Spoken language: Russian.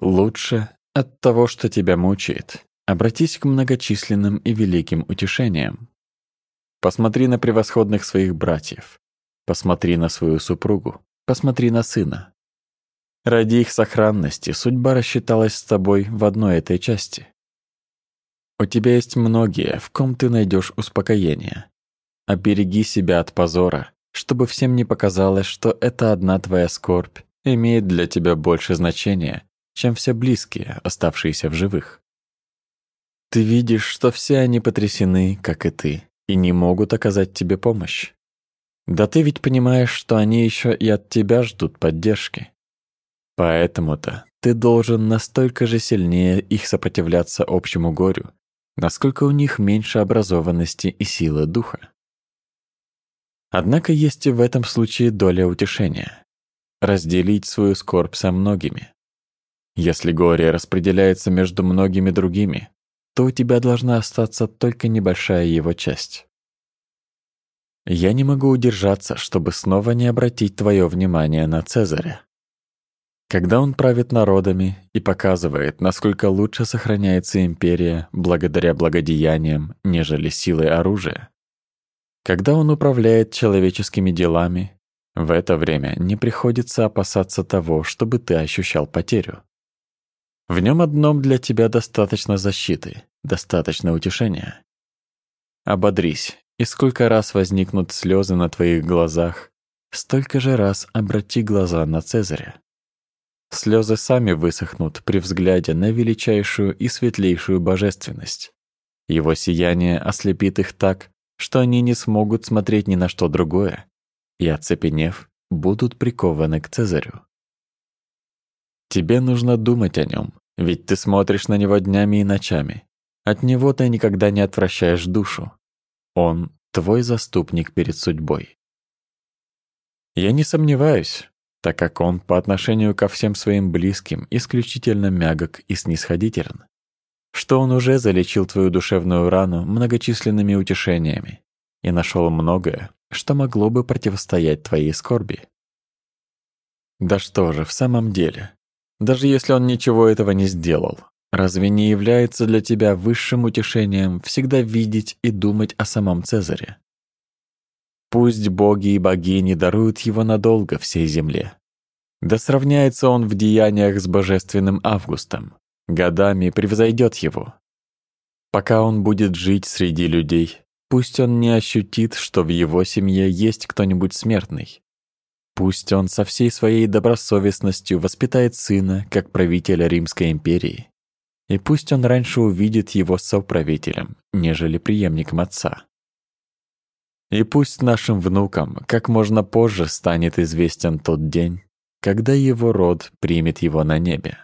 Лучше от того, что тебя мучает, обратись к многочисленным и великим утешениям. Посмотри на превосходных своих братьев. Посмотри на свою супругу. Посмотри на сына. Ради их сохранности судьба рассчиталась с тобой в одной этой части. У тебя есть многие, в ком ты найдешь успокоение. Обереги себя от позора, чтобы всем не показалось, что эта одна твоя скорбь имеет для тебя больше значения, чем все близкие, оставшиеся в живых. Ты видишь, что все они потрясены, как и ты, и не могут оказать тебе помощь. Да ты ведь понимаешь, что они еще и от тебя ждут поддержки. Поэтому-то ты должен настолько же сильнее их сопротивляться общему горю, насколько у них меньше образованности и силы духа. Однако есть и в этом случае доля утешения. Разделить свою скорбь со многими. Если горе распределяется между многими другими, то у тебя должна остаться только небольшая его часть. Я не могу удержаться, чтобы снова не обратить твое внимание на Цезаря. Когда он правит народами и показывает, насколько лучше сохраняется империя благодаря благодеяниям, нежели силой оружия, когда он управляет человеческими делами, в это время не приходится опасаться того, чтобы ты ощущал потерю. В нем одном для тебя достаточно защиты, достаточно утешения. Ободрись, и сколько раз возникнут слезы на твоих глазах, столько же раз обрати глаза на Цезаря. Слезы сами высохнут при взгляде на величайшую и светлейшую божественность. Его сияние ослепит их так, что они не смогут смотреть ни на что другое, и, оцепенев, будут прикованы к Цезарю. Тебе нужно думать о нем, ведь ты смотришь на него днями и ночами. От него ты никогда не отвращаешь душу. Он — твой заступник перед судьбой. Я не сомневаюсь, так как он по отношению ко всем своим близким исключительно мягок и снисходителен, что он уже залечил твою душевную рану многочисленными утешениями и нашел многое, что могло бы противостоять твоей скорби. Да что же, в самом деле, даже если он ничего этого не сделал, разве не является для тебя высшим утешением всегда видеть и думать о самом Цезаре? Пусть боги и богини даруют его надолго всей земле. Да сравняется он в деяниях с божественным Августом, годами превзойдет его. Пока он будет жить среди людей, пусть он не ощутит, что в его семье есть кто-нибудь смертный. Пусть он со всей своей добросовестностью воспитает сына как правителя Римской империи. И пусть он раньше увидит его соправителем, нежели преемником отца. И пусть нашим внукам как можно позже станет известен тот день, когда его род примет его на небе.